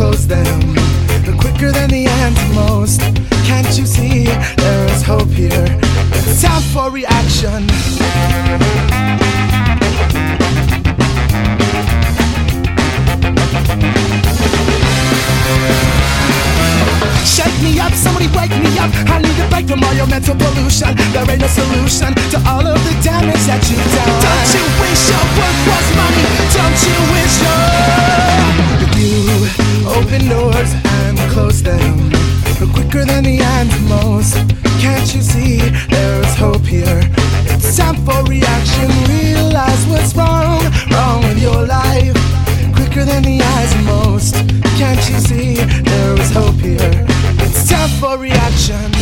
close them quicker than the ants most? Can't you see there's hope here? It's time for reaction. Shake me up, somebody wake me up. I need a break from all your mental pollution. There ain't no solution to all of the damage that you've done. close down quicker than the animals. Can't you see there's hope here? It's time for reaction. Realize what's wrong, wrong with your life. Quicker than the eyes most. Can't you see there is hope here? It's time for reaction.